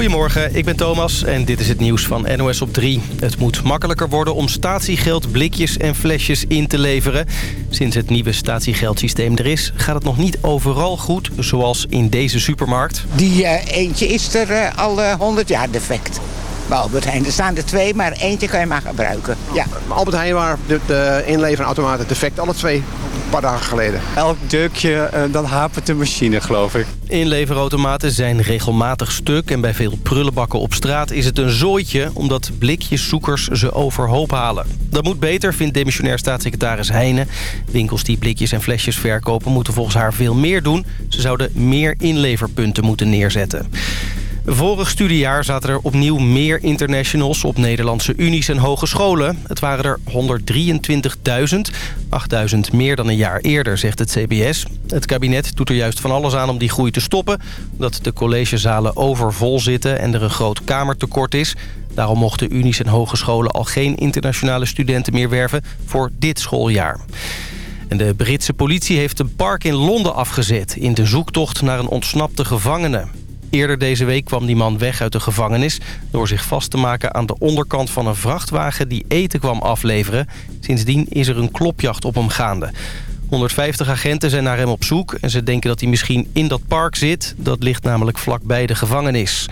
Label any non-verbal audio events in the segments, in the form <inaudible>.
Goedemorgen, ik ben Thomas en dit is het nieuws van NOS op 3. Het moet makkelijker worden om statiegeld, blikjes en flesjes in te leveren. Sinds het nieuwe statiegeldsysteem er is, gaat het nog niet overal goed, zoals in deze supermarkt. Die uh, eentje is er uh, al uh, 100 jaar defect. Bij Albert Heijn. Er staan er twee, maar eentje kan je maar gebruiken. Ja. Albert Heijn waar de, de inleverautomaten defect, alle twee paar dagen geleden. Elk deukje, uh, dan hapert de machine, geloof ik. Inleverautomaten zijn regelmatig stuk... en bij veel prullenbakken op straat is het een zooitje... omdat blikjeszoekers ze overhoop halen. Dat moet beter, vindt demissionair staatssecretaris Heijnen. Winkels die blikjes en flesjes verkopen... moeten volgens haar veel meer doen. Ze zouden meer inleverpunten moeten neerzetten. Vorig studiejaar zaten er opnieuw meer internationals op Nederlandse unies en hogescholen. Het waren er 123.000, 8.000 meer dan een jaar eerder, zegt het CBS. Het kabinet doet er juist van alles aan om die groei te stoppen... omdat de collegezalen overvol zitten en er een groot kamertekort is. Daarom mochten unies en hogescholen al geen internationale studenten meer werven voor dit schooljaar. En de Britse politie heeft een park in Londen afgezet... in de zoektocht naar een ontsnapte gevangene. Eerder deze week kwam die man weg uit de gevangenis... door zich vast te maken aan de onderkant van een vrachtwagen die eten kwam afleveren. Sindsdien is er een klopjacht op hem gaande. 150 agenten zijn naar hem op zoek en ze denken dat hij misschien in dat park zit. Dat ligt namelijk vlakbij de gevangenis.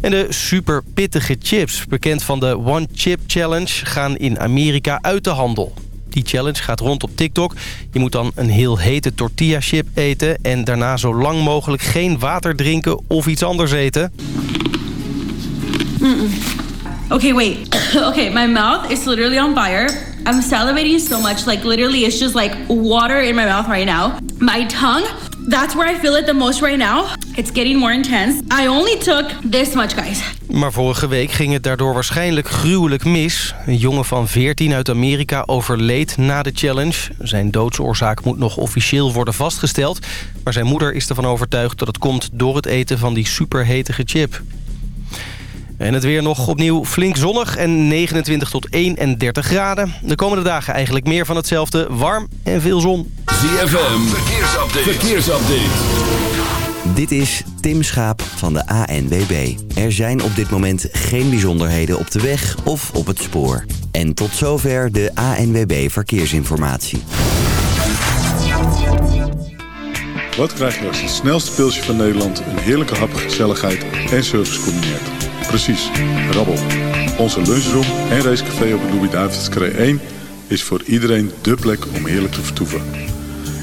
En de super pittige chips, bekend van de One Chip Challenge, gaan in Amerika uit de handel. Die challenge gaat rond op TikTok. Je moet dan een heel hete tortilla chip eten... en daarna zo lang mogelijk geen water drinken of iets anders eten. Mm -mm. Okay, wait. <coughs> okay, my mouth is literally on fire. I'm salivating so much. Like, literally, it's just like water in my mouth right now. My tongue, that's where I feel it the most right now. It's getting more intense. I only took this much, guys. Maar vorige week ging het daardoor waarschijnlijk gruwelijk mis. Een jongen van 14 uit Amerika overleed na de challenge. Zijn doodsoorzaak moet nog officieel worden vastgesteld. Maar zijn moeder is ervan overtuigd dat het komt door het eten van die superhetige chip. En het weer nog opnieuw flink zonnig en 29 tot 31 graden. De komende dagen eigenlijk meer van hetzelfde. Warm en veel zon. ZFM, verkeersupdate. verkeersupdate. Dit is Tim Schaap van de ANWB. Er zijn op dit moment geen bijzonderheden op de weg of op het spoor. En tot zover de ANWB Verkeersinformatie. Wat krijg je als het snelste pilsje van Nederland... een heerlijke hap, gezelligheid en service combineert? Precies, rabbel. Onze lunchroom en racecafé op de Louis-David's 1... is voor iedereen dé plek om heerlijk te vertoeven.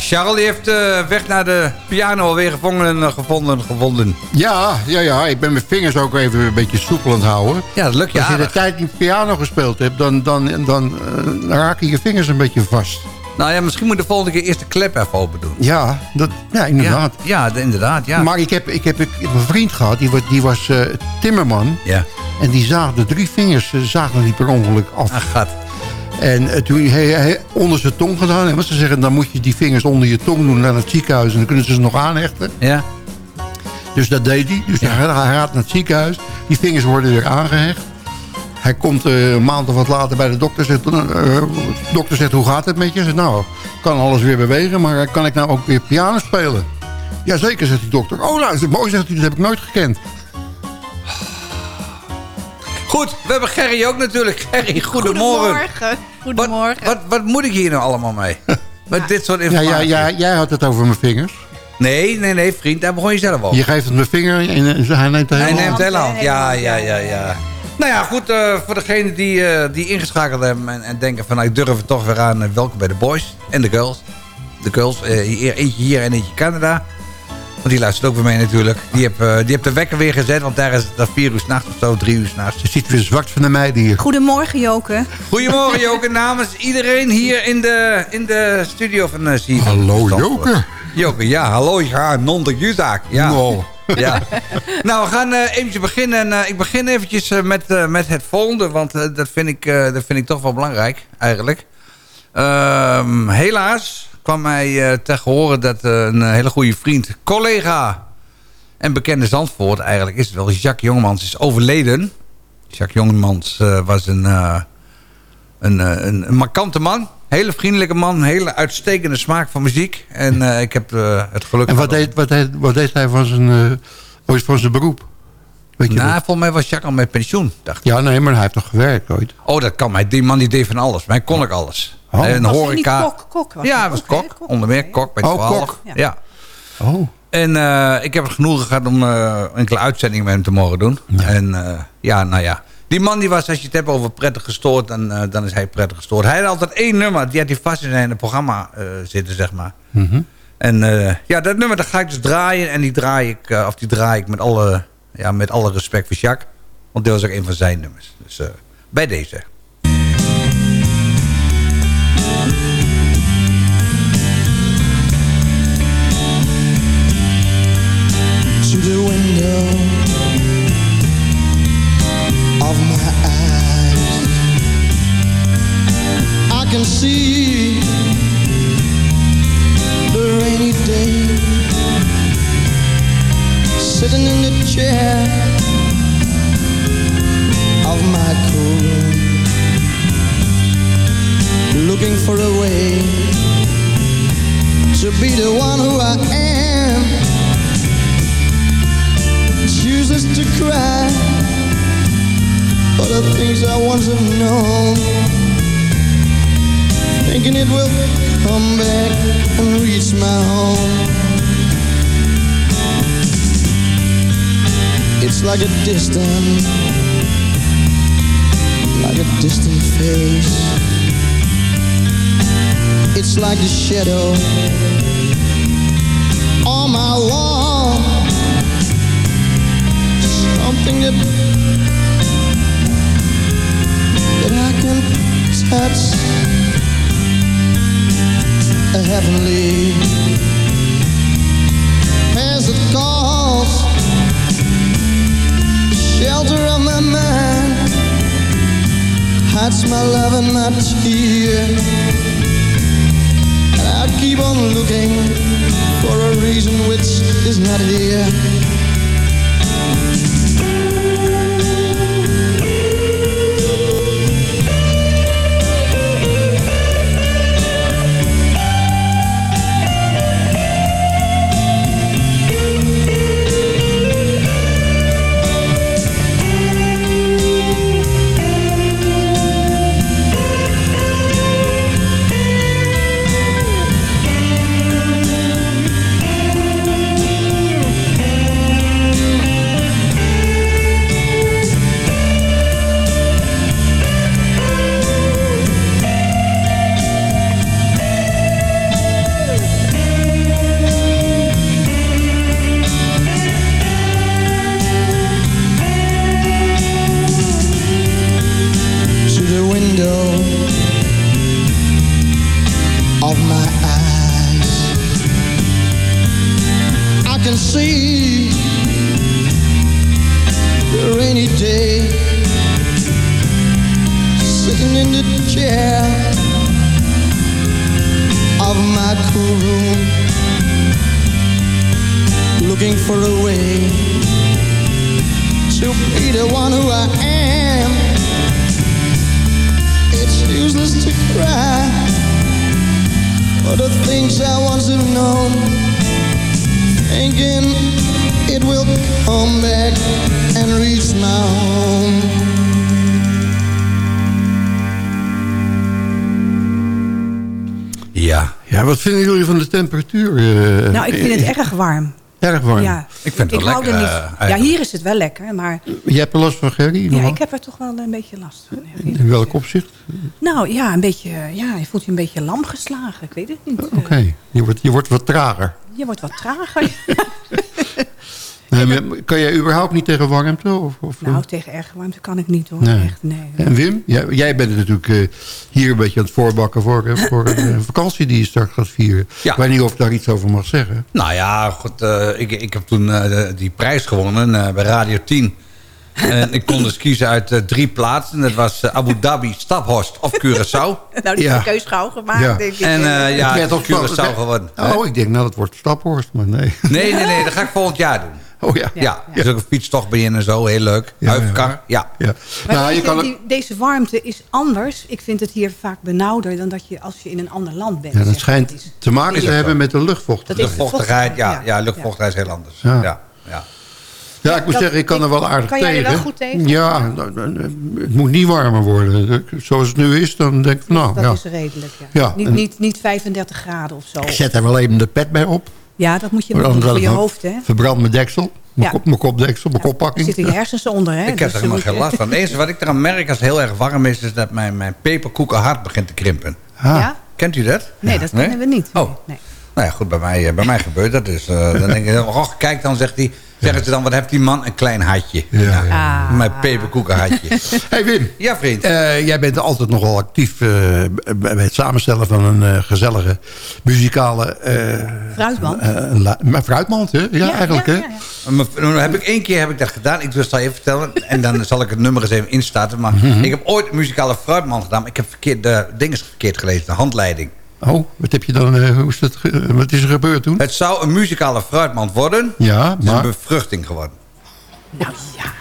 Charles heeft uh, weg naar de piano alweer gevonden, gevonden, gevonden. Ja, ja, ja, ik ben mijn vingers ook even een beetje soepel aan het houden. Ja, dat lukt je Als je de tijd niet piano gespeeld hebt, dan, dan, dan uh, raken je vingers een beetje vast. Nou ja, misschien moet de volgende keer eerst de klep even open doen. Ja, dat, ja inderdaad. Ja, ja inderdaad, ja. Maar ik heb, ik heb, ik heb een vriend gehad, die, die was uh, timmerman. Ja. En die zaagde drie vingers, zagen die per ongeluk af. Ach, gaat. En toen hij, hij onder zijn tong gedaan. En ze zeggen, dan moet je die vingers onder je tong doen naar het ziekenhuis. En dan kunnen ze ze nog aanhechten. Ja. Dus dat deed hij. Dus ja. hij, hij gaat naar het ziekenhuis. Die vingers worden weer aangehecht. Hij komt uh, een maand of wat later bij de dokter. Zegt, uh, de dokter zegt, hoe gaat het met je? Zegt, nou, kan alles weer bewegen. Maar kan ik nou ook weer piano spelen? Jazeker, zegt die dokter. Oh, nou, is het mooi, zegt hij, dat heb ik nooit gekend. Goed, we hebben Gerry ook natuurlijk. Gerry, goedemorgen. Goedemorgen. Goedemorgen. Wat, wat, wat moet ik hier nou allemaal mee? <laughs> Met dit soort Ja, informatie. ja, ja, jij had het over mijn vingers. Nee, nee, nee, vriend. Daar begon je zelf over. Je geeft het mijn vinger en hij neemt de hele Hij neemt hele hand. Ja, ja, ja, ja. Nou ja, goed. eh, voor degenen die, eh, die ingeschakeld hebben en, en denken van... Nou, ik durf het toch weer aan. eh, welkom bij de boys en de girls. De girls. eh, hier, eentje hier en eentje Canada. Want die luistert ook weer mee natuurlijk. Die heeft, eh, die heeft de wekker weer gezet. Want daar is het dan vier uur s'nachts of zo. Drie uur s'nachts. Je ziet weer zwart van de meiden hier. Goedemorgen, Joke. Goedemorgen Joke. Namens iedereen hier in de, in de studio van uh. Hallo Joke. Joke, ja. Hallo, ja. Non de Jutak. Ja. Nou. <laughs> Ja. nou, we gaan eh eventjes beginnen. En, eh, ik begin eventjes met, eh, met het volgende. Want dat, vind ik, eh, dat vind ik toch wel belangrijk, eigenlijk. Ehm, helaas kwam mij uh, te horen dat uh, een hele goede vriend, collega en bekende Zandvoort... eigenlijk is het wel, Jacques Jongemans is overleden. Jacques Jongemans uh, was een, een, een, een markante man. Hele vriendelijke man, hele uitstekende smaak van muziek. En ik heb het geluk... En wat deed, wat, deed, wat deed hij van zijn, van zijn beroep? Weet je nou, dat? volgens mij was Jacques al met pensioen, dacht ik. Ja, nee, maar hij heeft toch gewerkt ooit? Oh, dat kan mij. Die man die deed van alles. Mij kon ik alles. Oh. En horeca. kok, kok was ja, hij was kok. kok. Onder meer kok bij 12. Oh, kok. Ja. ja. Oh. En uh, ik heb het genoegen gehad om uh, enkele uitzendingen met hem te mogen doen. Ja. En uh, ja, nou ja. Die man die was, als je het hebt over prettig gestoord, dan, uh, dan is hij prettig gestoord. Hij had altijd één nummer, die had hij vast in zijn programma uh, zitten, zeg maar. Mhm. Mm -hmm. En uh, ja, dat nummer dat ga ik dus draaien. En die draai ik, of die draai ik met alle, ja, met alle respect voor Jacques. Want dit was ook een van zijn nummers. Dus bij deze. One who I am. Chooses to cry for the things I once have known Thinking it will come back and reach my home. It's like a distant Like a distant face It's like the shadow On my wall. Something that that I can touch. A heavenly as it calls. The shelter of my mind hides my love and my tear and I keep on looking for a reason which is not here see. Wat vinden jullie van de temperatuur? eh, Nou, ik vind het erg warm. Erg warm. Ja. Ik vind het wel hou er lekker, niet- eh, ja, hier is het wel lekker, maar Jij hebt er last van, Gerry? ja, ik heb er toch wel een beetje last van. In welk opzicht? Nou ja, een beetje, ja, je voelt je een beetje lam geslagen. Ik weet het niet. Oké, je, wordt, je wordt wat trager. Je wordt wat trager. <laughs> Nee, maar kan jij überhaupt niet tegen warmte? Of, of, nou, tegen erg warmte kan ik niet hoor. Nee. Echt, nee. En Wim, jij, jij bent natuurlijk eh, hier een beetje aan het voorbakken voor, eh, voor een eh, vakantie die je straks gaat vieren. Ja. Ik weet niet of ik daar iets over mag zeggen. Nou ja, goed, eh, ik, ik heb toen eh, die prijs gewonnen eh, bij Radio 10. En ik kon dus kiezen uit drie plaatsen. Dat was Abu Dhabi, Staphorst of Curaçao. <laughs> Nou, die Ja. keus gauw gemaakt, Ja. denk ik. En ja, Het werd Curaçao geworden. Oh, ik denk nou, dat wordt Staphorst, maar nee. Nee, nee, nee, dat ga ik volgend jaar doen. Oh ja. Ja, dus ook een fietstocht je en zo, heel leuk. Ja, Huifkar, ja. ja. Maar Nou, je je, kan die- deze warmte is anders. Ik vind het hier vaak benauwder dan dat je als je in een ander land bent. ja, dat schijnt te maken te hebben met de luchtvochtigheid. Luchtvochtigheid, ja, Ja. ja, luchtvochtigheid is heel anders. Ja. Ja. Ja, Ja, ik moet Dat- zeggen, ik kan er wel aardig kan tegen. jij er wel goed tegen? Ja, nou, nou, het moet niet warmer worden. Zoals het nu is, dan denk ik, nou dat ja. is redelijk, ja. Ja, niet, en- niet, niet 35 graden of zo. Ik zet er wel even de pet bij op. Ja, dat moet je doen voor je hoofd, hè. Verbrand mijn deksel. Mijn, Ja. kop, mijn kopdeksel, mijn Er koppakking. zitten je hersens onder, hè. Ik heb Dus er helemaal geen last van. Het enige wat ik eraan merk als het heel erg warm is... is dat mijn, mijn peperkoekenhart begint te krimpen. Ah. Ja? Kent u dat? Nee, dat Nee? kennen we niet. Oh. Nee. Nou ja, goed, bij mij, eh, bij mij gebeurt dat. Dus eh, dan denk ik, <laughs> oh, kijk dan, zegt hij... Zeggen ze dan, wat heeft die man? Een klein hartje. Ja, Ah. Mijn peperkoekenhartje. <laughs> Hey Wim, ja, vriend. eh, jij bent altijd nogal actief eh, bij het samenstellen van een eh, gezellige muzikale... eh, Fruitmand. eh, maar fruitmand, hè? Ja, eigenlijk, hè? Dan heb ik één keer heb ik dat gedaan. Ik zal je even vertellen. En dan zal ik het nummer eens even instarten. Maar Mhm. ik heb ooit een muzikale fruitman gedaan. Maar ik heb verkeerd, de dingen verkeerd gelezen. De handleiding. Oh, wat heb je dan... eh, hoe is dat, ge- wat is er gebeurd toen? Het zou een muzikale fruitmand worden. Ja, Het is een maar... bevruchting geworden. Nou ja.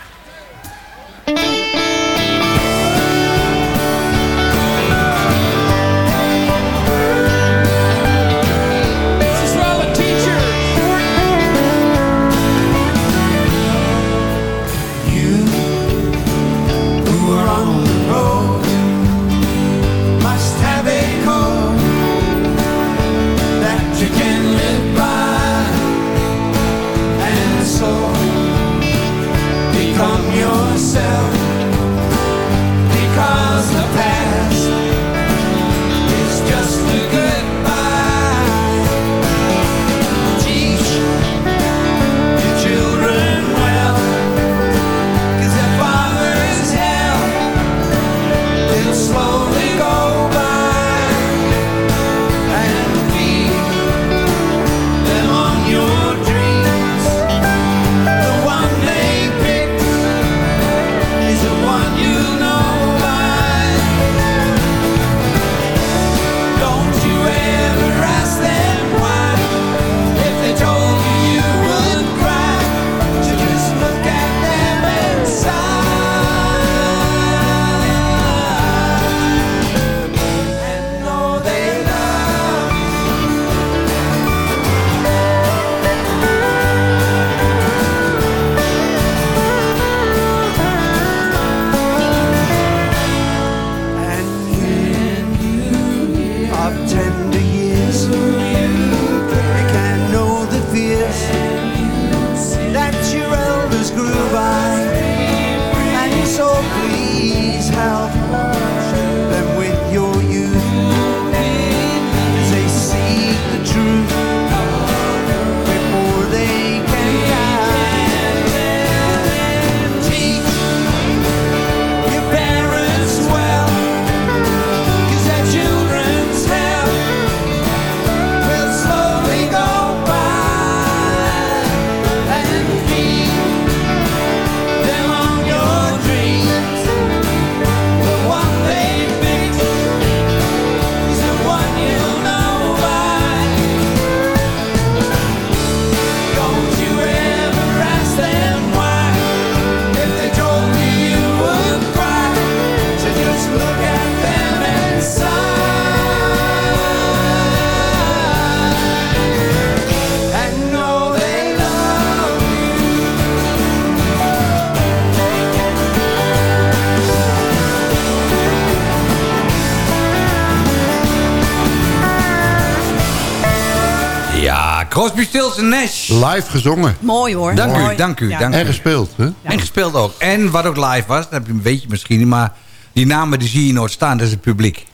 Crosby, Stills en Nash. Live gezongen. Mooi hoor. Dank Mooi. u, dank u, Ja. dank u. En gespeeld, hè? En gespeeld ook. En wat ook live was, dat heb je een beetje misschien niet, maar die namen die zie je nooit staan, dat is het publiek.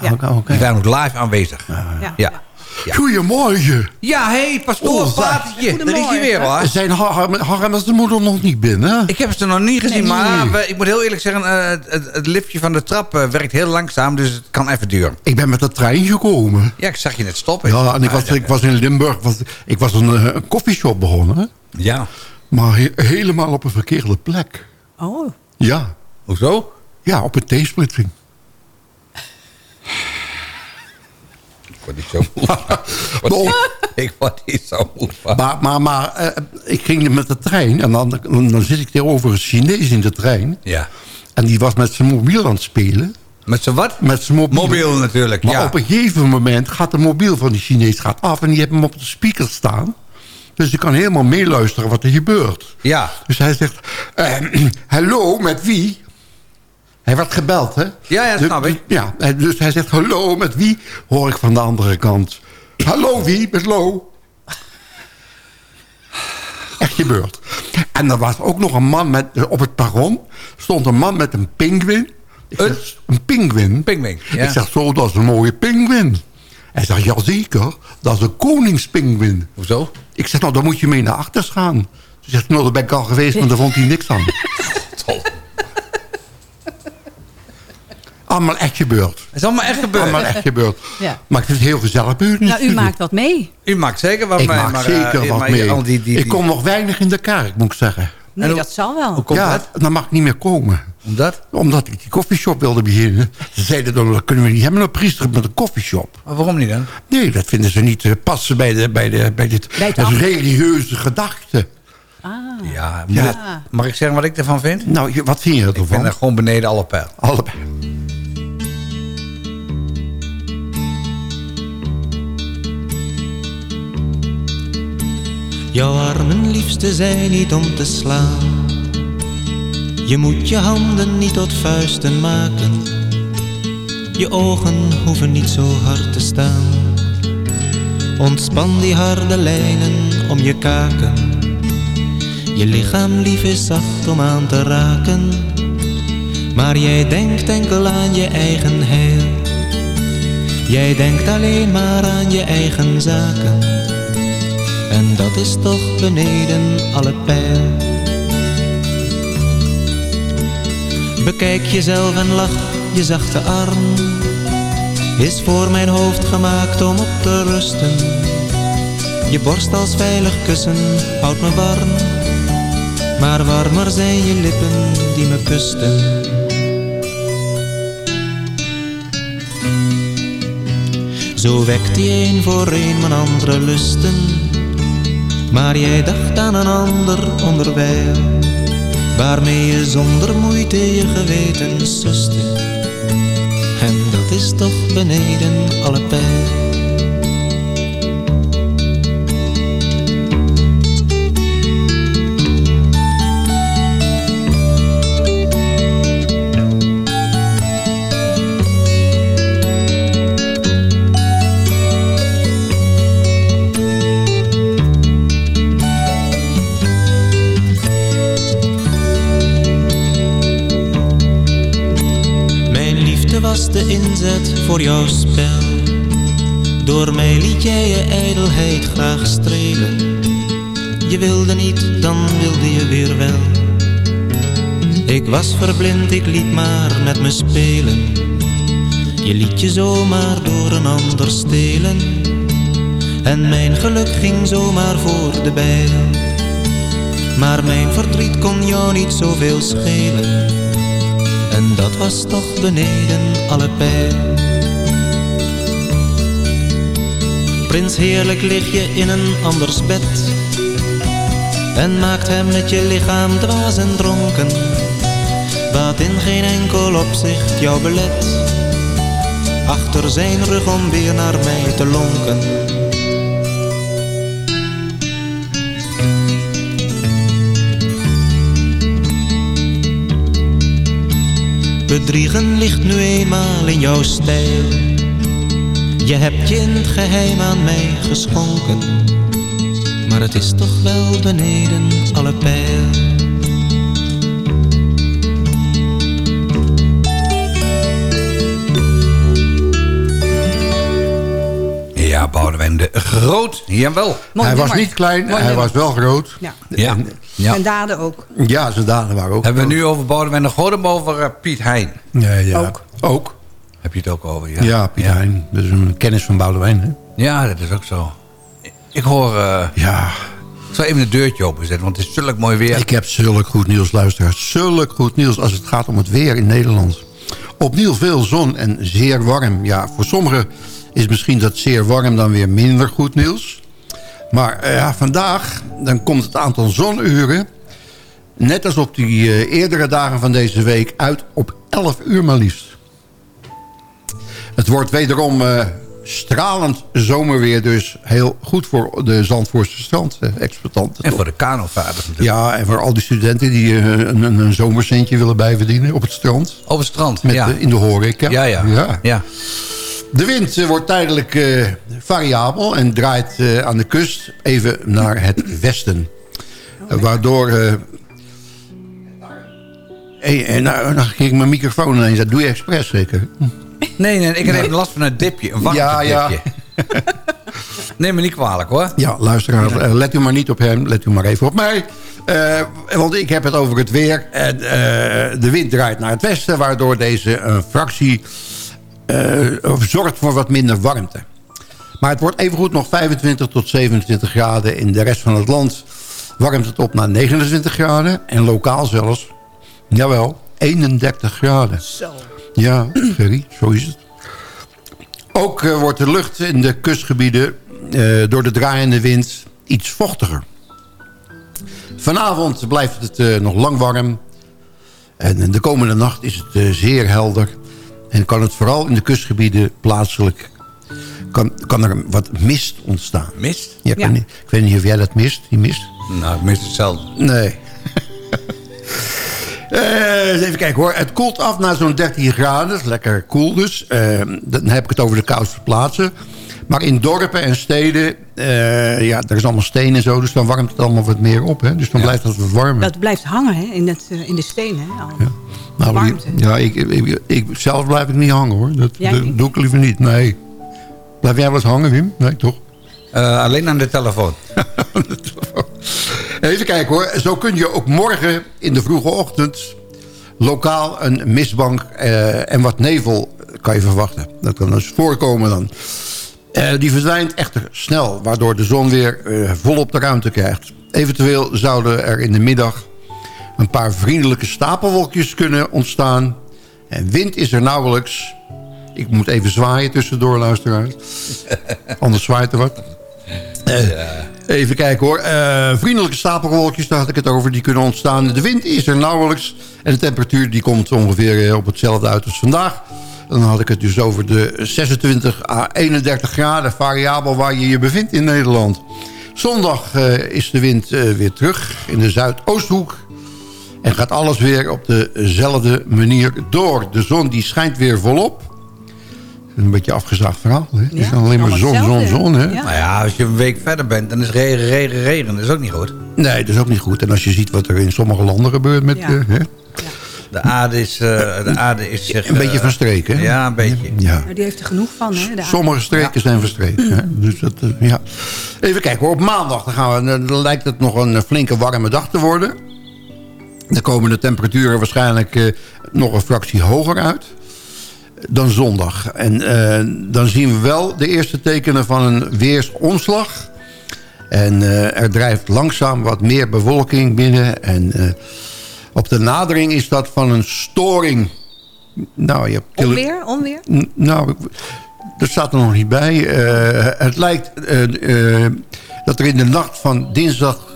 Ja. Oké, oké. Die zijn ook live aanwezig. Ja. Ja. Goedemorgen. Ja, hé, hey, pastoor, Oh, Patertje. Daar is hij weer, hoor. Zijn Harm, zijn moeder nog niet binnen? Ik heb ze nog niet gezien, Nee. maar we- ik moet heel eerlijk zeggen... eh, het, liftje van de trap eh, werkt heel langzaam, dus het kan even duren. Ik ben met de trein gekomen. Ja, ik zag je net stoppen. Ja, en ik was, ik was in Limburg. Was, ik was een, eh, een koffieshop begonnen. Ja. Maar he- helemaal op een verkeerde plek. Oh. Ja. Hoezo? Ja, op een theesplitsing. <laughs> Ik word niet zo moe. Nou, Ik word niet zo moe maar maar, maar eh, ik ging met de trein. En dan, dan zit ik tegenover een Chinees in de trein. Ja. En die was met zijn mobiel aan het spelen. Met z'n wat? Met zijn mobiel. Mobiel natuurlijk, Maar ja. op een gegeven moment gaat de mobiel van die Chinees gaat af... en die heeft hem op de speaker staan. Dus ik kan helemaal meeluisteren wat er gebeurt. Ja. Dus hij zegt... eh, <clears throat> hallo, met wie? Hij werd gebeld, hè? Ja, ja, snap ik. Ja, dus hij zegt... Hallo, met wie? Hoor ik van de andere kant. Hallo, wie? Met Lo. Echt gebeurd. En er was ook nog een man met... eh, Op het perron stond een man met een pinguïn. Een? een pinguïn? Pinguïn, ja. Ik zeg, zo, dat is een mooie pinguïn. Hij zegt, jazeker, dat is een koningspinguïn. Hoezo? Ik zeg, nou, dan moet je mee naar achters gaan. Toen zegt nou, daar ben ik al geweest, maar daar vond hij niks aan. <laughs> Allemaal echt gebeurd. Het is allemaal echt gebeurd. Allemaal echt gebeurd. Ja. Maar ik vind het heel gezellig jullie Nou, u maakt wat mee. U maakt zeker wat Ik mee. maak maar, zeker eh, wat maar mee. al die- die- Ik die- kom nog weinig in de kerk, moet ik zeggen. Nee, hoe- dat zal wel. Hoe komt ja, dat? dan mag ik niet meer komen. Omdat? Omdat ik die koffieshop wilde beginnen. Ze zeiden dan, dat kunnen we niet hebben, een priester met een koffieshop. Maar waarom niet dan? Nee, dat vinden ze niet eh, passen bij, de, bij, de, bij dit Bij ambt. religieuze gedachte. Ah. Ja, mag ik zeggen wat ik ervan vind? Nou, wat vind je Ik vind ervan? dat gewoon beneden alle pijl. Allebei. Jouw armen liefste zijn niet om te slaan. Je moet je handen niet tot vuisten maken. Je ogen hoeven niet zo hard te staan. Ontspan die harde lijnen om je kaken. Je lichaam lief is zacht om aan te raken. Maar jij denkt enkel aan je eigen heil. Jij denkt alleen maar aan je eigen zaken. En dat is toch beneden alle pijl. Bekijk jezelf en lach, je zachte arm is voor mijn hoofd gemaakt om op te rusten. Je borst als veilig kussen houdt me warm, maar warmer zijn je lippen die me kusten. Zo wekt die een voor een mijn andere lusten. Maar jij dacht aan een ander onderwijl, waarmee je zonder moeite je geweten suste. En dat is toch beneden alle pijl. Jij je ijdelheid graag strelen. Je wilde niet, dan wilde je weer wel. Ik was verblind, ik liet maar met me spelen. Je liet je zomaar door een ander stelen. En mijn geluk ging zomaar voor de bijl. Maar mijn verdriet kon jou niet zoveel schelen. En dat was toch beneden alle pijl. Prins heerlijk lig je in een anders bed. En maakt hem met je lichaam dwaas en dronken. Wat in geen enkel opzicht jou belet. Achter zijn rug om weer naar mij te lonken. Bedriegen ligt nu eenmaal in jouw stijl. Je hebt je in het geheim aan mij geschonken, maar het is toch wel beneden alle pijl. Ja, Boudewijn de Groot. Jawel. hij was niet klein, hij was wel groot. Ja. Ja. ja. En daden ook. Ja, zijn daden waren ook Hebben we nu over Boudewijn de Groot of over eh, Piet Hein? Nee, ja. Ook. Ook. Heb je het ook over, ja? Ja, Piet Hein. Dat is een kennis van Boudewijn. Hè? Ja, dat is ook zo. Ik hoor... eh, Ja. Ik zal even een deurtje openzetten, want het is zulk mooi weer. Ik heb zulk goed nieuws, luisteraars. Zulk goed nieuws als het gaat om het weer in Nederland. Opnieuw veel zon en zeer warm. Ja, voor sommigen is misschien dat zeer warm dan weer minder goed nieuws. Maar eh, ja, vandaag dan komt het aantal zonuren... net als op die eh, eerdere dagen van deze week... uit op 11 uur maar liefst. Het wordt wederom eh, stralend zomerweer... dus heel goed voor de Zandvoortse strand-exploitanten. En voor de kanovaarders natuurlijk. Ja, en voor al die studenten die eh, een, een, een zomercentje willen bijverdienen op het strand. Op het strand, Met, ja. in de horeca. Ja, ja. ja. ja. De wind eh, wordt tijdelijk eh, variabel en draait eh, aan de kust even naar het westen. Eh, waardoor... eh hey, nou, dan ging ik mijn microfoon ineens. Dat doe je expres zeker? Nee, nee, ik heb even last van een dipje. Een Ja, ja. warmtedipje. Neem me niet kwalijk hoor. Ja, luisteraar, eh, let u maar niet op hem. Let u maar even op mij. Eh, want ik heb het over het weer. En, eh, de wind draait naar het westen... waardoor deze eh, fractie eh, zorgt voor wat minder warmte. Maar het wordt evengoed nog 25 tot 27 graden. In de rest van het land warmt het op naar 29 graden. En lokaal zelfs, jawel, 31 graden. Zo. Ja, Gerry, zo is het. Ook eh, wordt de lucht in de kustgebieden eh, door de draaiende wind iets vochtiger. Vanavond blijft het eh, nog lang warm. En de komende nacht is het eh, zeer helder. En kan het vooral in de kustgebieden plaatselijk... kan, kan er wat mist ontstaan. Mist? Ja, ik, Ja. Weet niet, ik weet niet of jij dat mist, die mist. Nou, ik mis het zelf. Nee. Eh, even kijken hoor. Het koelt af naar zo'n 13 graden. Dat lekker koel dus. Eh, dan heb ik het over de koudste plaatsen. Maar in dorpen en steden, eh, ja, er is allemaal steen en zo. Dus dan warmt het allemaal wat meer op. Hè? Dus dan blijft het wat warmer. Dat blijft hangen hè, in, het, in de stenen. Hè, al. nou, warmte. Ja, ik, ik, ik, zelf blijf ik niet hangen hoor. Dat, dat doe ik liever niet. Nee. Blijf jij wel eens hangen, Wim? Nee, toch? Eh, alleen aan de telefoon. <laughs> Even kijken hoor. Zo kun je ook morgen in de vroege ochtend... lokaal een mistbank eh, en wat nevel kan je verwachten. Dat kan dus voorkomen dan. Eh, die verdwijnt echter snel, waardoor de zon weer eh, volop de ruimte krijgt. Eventueel zouden er in de middag een paar vriendelijke stapelwolkjes kunnen ontstaan. En wind is er nauwelijks. Ik moet even zwaaien tussendoor, luisteraars. <laughs> Anders zwaait er wat. Eh, Even kijken hoor. Eh, vriendelijke stapelwolkjes, daar had ik het over, die kunnen ontstaan. De wind is er nauwelijks. En de temperatuur die komt ongeveer eh, op hetzelfde uit als vandaag. Dan had ik het dus over de 26 à 31 graden variabel waar je je bevindt in Nederland. Zondag eh, is de wind weer terug in de Zuidoosthoek. En gaat alles weer op dezelfde manier door. De zon die schijnt weer volop. Een beetje afgezaagd verhaal. Hè? Het is alleen maar zon, zon, zon. Hè? Ja. Nou ja, als je een week verder bent, dan is regen, regen, regen. Dat is ook niet goed. Nee, dat is ook niet goed. En als je ziet wat er in sommige landen gebeurt met... Ja. eh, hè? De aarde is, eh, de aarde is zich... Een beetje eh, verstreken. hè? Ja, een beetje. Ja. Maar die heeft er genoeg van. Hè, de Sommige streken zijn verstreken. Hè? Dus dat, ja. Even kijken hoor. Op maandag dan gaan we, dan lijkt het nog een flinke warme dag te worden. Dan komen de temperaturen waarschijnlijk eh, nog een fractie hoger uit dan zondag. En eh, dan zien we wel de eerste tekenen van een weersomslag. En eh, er drijft langzaam wat meer bewolking binnen. En eh, op de nadering is dat van een storing. Nou, je hebt Onweer? Onweer? Nou, dat staat er nog niet bij. Het lijkt dat er in de nacht van dinsdag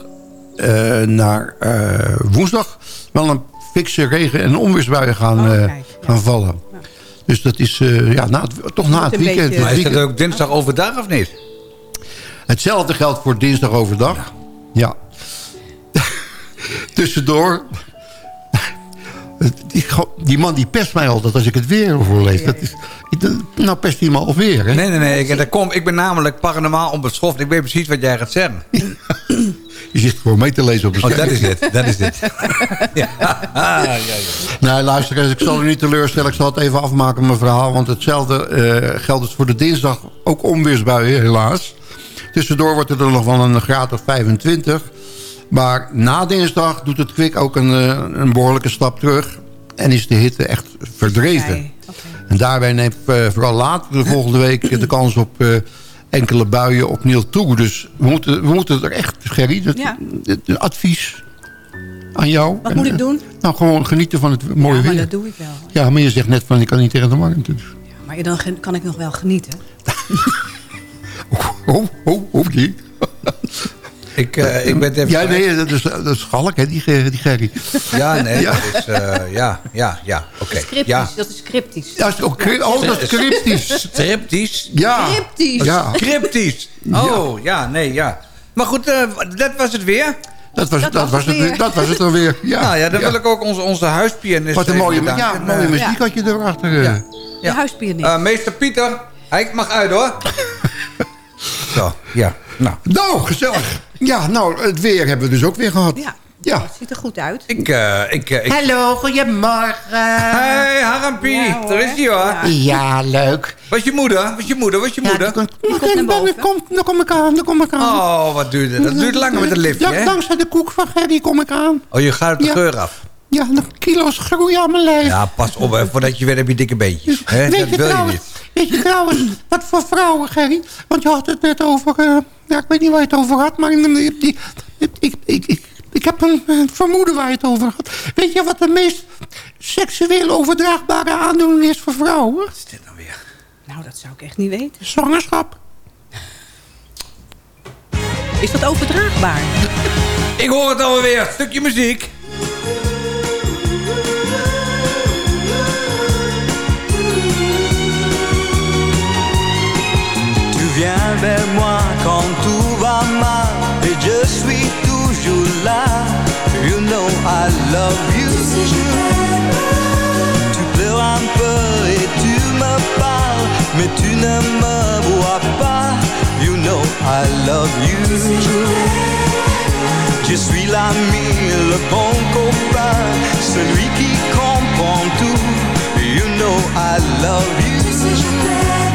naar woensdag... wel een fikse regen- en onweersbuien gaan, Oh, kijk, ja. gaan vallen. Dus dat is eh, ja, na het, toch na het weekend. beetje- Maar is dat ook dinsdag overdag of niet? Hetzelfde geldt voor dinsdag overdag. Ja. <laughs> Tussendoor. Die, die man die pest mij altijd als ik het weer voorlees. Dat is, nou pest hij me alweer. Hè? Nee, nee, nee. Ik, dat kom, ik ben namelijk paranormaal onbeschoft. Ik weet precies wat jij gaat zeggen. <laughs> Je zit gewoon mee te lezen op de Oh, dat is dit. Dat is dit. <laughs> ja. ja, ja. Nee, luister eens. Ik zal u niet teleurstellen. Ik zal het even afmaken, mijn verhaal. Want hetzelfde uh, geldt dus voor de dinsdag. Ook onweersbuien, helaas. Tussendoor wordt het er nog wel een graad of 25. Maar na dinsdag doet het kwik ook een, een behoorlijke stap terug. En is de hitte echt verdreven. Okay, okay. En daarbij neemt uh, vooral later de volgende week de kans op uh, enkele buien opnieuw toe. Dus we moeten, we moeten er echt, Gerry, het, ja. het, advies aan jou. Wat en, moet ik doen? Nou, gewoon genieten van het mooie ja, weer. maar dat doe ik wel. Ja, maar je zegt net van, ik kan niet tegen de warmte. Dus. Ja, maar dan kan ik nog wel genieten. oh, oh, oh, die. Ik, uh, ik ben even... Ja, nee, dat is, dat is schalk, hè, die, die Gerry. Ja, nee, ja. dat is... Uh, ja, ja, ja, oké. Okay. Ja. Dat is cryptisch. Ja, is ook, oh, dat is cryptisch. Cryptisch? Ja. Cryptisch. Ja. Cryptisch. Oh, ja, nee, ja. Maar goed, uh, dat was het weer. Dat was, dat, dat was, het, het dat was het alweer. Ja, nou ja, dan wil ik ook onze, onze huispianist... Wat een mooie, ja, mooie muziek had je erachter. Ja. De huispianist. meester Pieter, hij mag uit hoor. <laughs> Zo, ja. Nou. nou, gezellig. Ja, nou, het weer hebben we dus ook weer gehad. Ja. Ja. Het ziet er goed uit. Ik, uh, ik, uh, ik... Hallo, goedemorgen. Hey, Harampie. Ja, Daar is hij hoor. Ja. ja, leuk. Was je moeder? Was je moeder? Was je moeder? Ja, kom, dan kom ik aan, dan kom ik aan. Oh, wat duurt het? Dat duurt langer met een liftje, hè? Dankzij de koek van Gerry kom ik aan. Oh, je gaat op de geur af? Ja, nog kilo's groei aan mijn lijf. Ja, pas op, hè, voordat je weer heb je dikke beentjes. Hè? Weet dat je wil trouwens, je niet. Weet je trouwens, wat voor vrouwen, Gerry? Want je had het net over... Uh, ja, ik weet niet waar je het over had, maar die, die, ik, ik, ik, ik heb een, een, vermoeden waar je het over had. Weet je wat de meest seksueel overdraagbare aandoening is voor vrouwen? Wat is dit nou weer? Nou, dat zou ik echt niet weten. Zwangerschap. Is dat overdraagbaar? <laughs> ik hoor het alweer. Stukje muziek. Viens vers moi quand tout va mal et je suis toujours là. You know I love you. Tu pleures un peu et tu me parles, mais tu ne me vois pas. You know I love you. Je suis l'ami, le bon copain, celui qui comprend tout. You know I love you.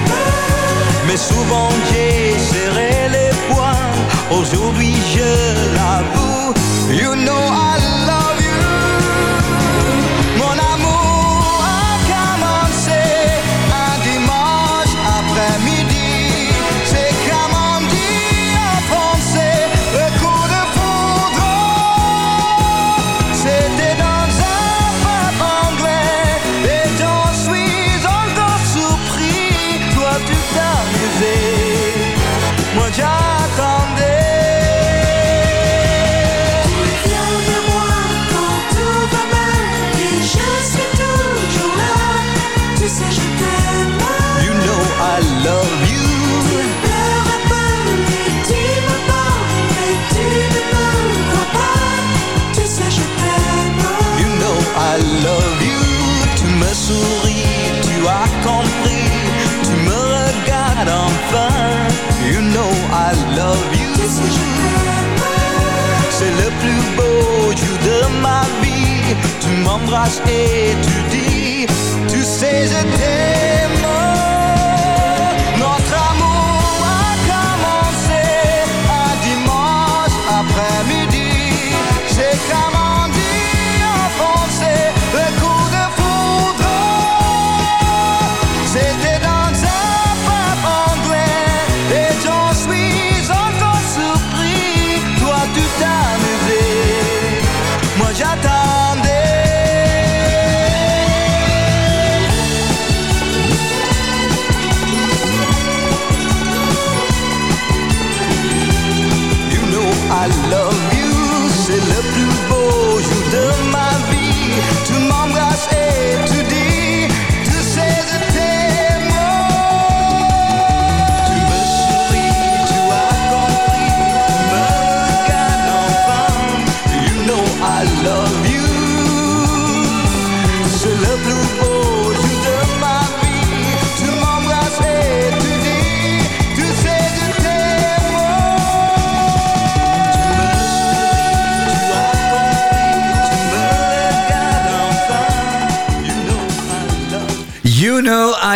Mais souvent j'ai serré les poings. Aujourd'hui je l'avoue You know I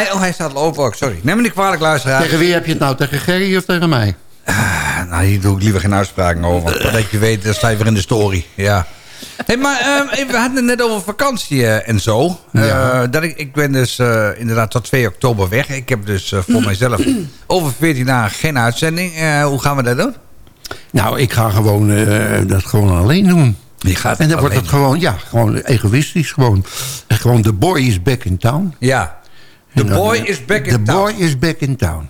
hij, oh, hij staat al. Sorry. Neem me niet kwalijk, luisteraar. Tegen wie heb je het nou? Tegen Gerry of tegen mij? Nou, hier doe ik liever geen uitspraken over. Want dat je weet, dan sta je weer in de story. Ja. Hey, maar ehm, we hadden het net over vakantie eh, en zo. Eh, dat ik, ik ben dus eh, inderdaad tot 2 oktober weg. Ik heb dus eh, voor mijzelf <clears throat> over 14 dagen geen uitzending. Eh, hoe gaan we dat doen? Nou, ik ga gewoon eh, dat gewoon alleen doen. Je gaat en dan wordt het gewoon, ja, gewoon egoïstisch. Gewoon, gewoon the boy is back in town. Ja. The boy is back in the town. boy is back in town.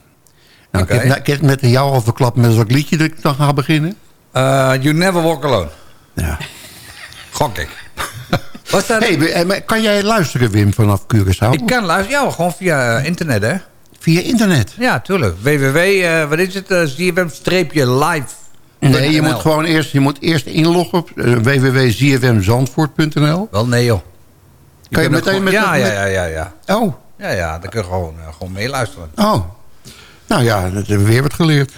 Nou, Oké. ik, heb, ik heb met jou al verklapt met welk liedje dat ik dan ga beginnen. Eh, you never walk alone. Ja. Gok ik. <laughs> Wat staat Hey, eh, kan jij luisteren, Wim, vanaf Curaçao? Ik kan luisteren, ja, gewoon via eh, internet, hè? Via internet? Ja, tuurlijk. www, eh, wat is het? eh, ZFM-live. Nee, je moet gewoon eerst, je moet eerst inloggen op uh, www.zfmzandvoort.nl. Wel nee, joh. Kan je meteen gewoon- met... Ja, met- ja, ja, ja, ja. Oh, Ja, ja, dan kun je gewoon, eh, gewoon meeluisteren. oh. Nou ja, dat hebben we weer wat geleerd.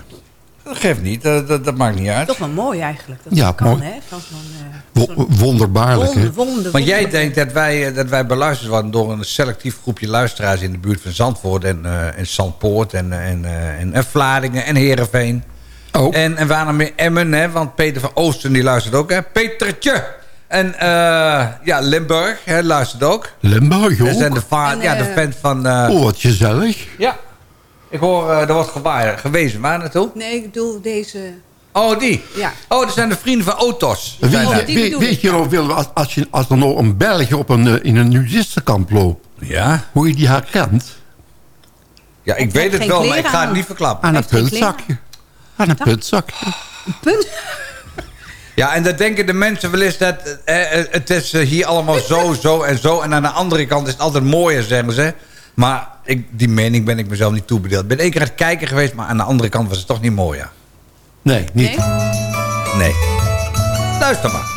Dat geeft niet, dat, dat, dat maakt niet uit. Toch wel mooi eigenlijk. Dat Ja, dat kan, mooi. hè? Eh, Wo- wonderbaarlijk, hè? wonder, wonder, Want jij denkt dat wij, eh, dat wij beluisterd worden door een selectief groepje luisteraars in de buurt van Zandvoort en, eh en Zandpoort en, en, eh, en, en Vlaardingen en Heerenveen. Oh. En, en waar nog meer Emmen, hè, want Peter van Oosten die luistert ook. Hè. Petertje! En eh, ja, Limburg hè, luistert ook. Limburg, Dat zijn joh. de, En, ja, de eh, fans van... eh, Oh, wat gezellig. Ja, ik hoor, eh, er wordt gewaaid, gewezen. Waar naartoe? Nee, ik bedoel deze... Oh, die. Ja. Oh, dat zijn de vrienden van Otos. Weet Zijn je, weet, weet nog, Willem, als, als, je, als er nog een Belg op een, in een nudistenkamp loopt, Ja? hoe je die herkent? Ja, ik weet het wel, maar ik ga het niet verklappen. Aan een puntzakje. Aan een puntzakje. Punt. Ja, en dan denken de mensen wel eens dat eh, eh, het is eh, hier allemaal zo, <laughs> zo en zo. En aan de andere kant is het altijd mooier, zeggen ze. Maar ik, die mening ben ik mezelf niet toebedeeld. Ik ben één keer aan het kijken geweest, maar aan de andere kant was het toch niet mooier. Nee, niet. Nee? Nee. Luister maar.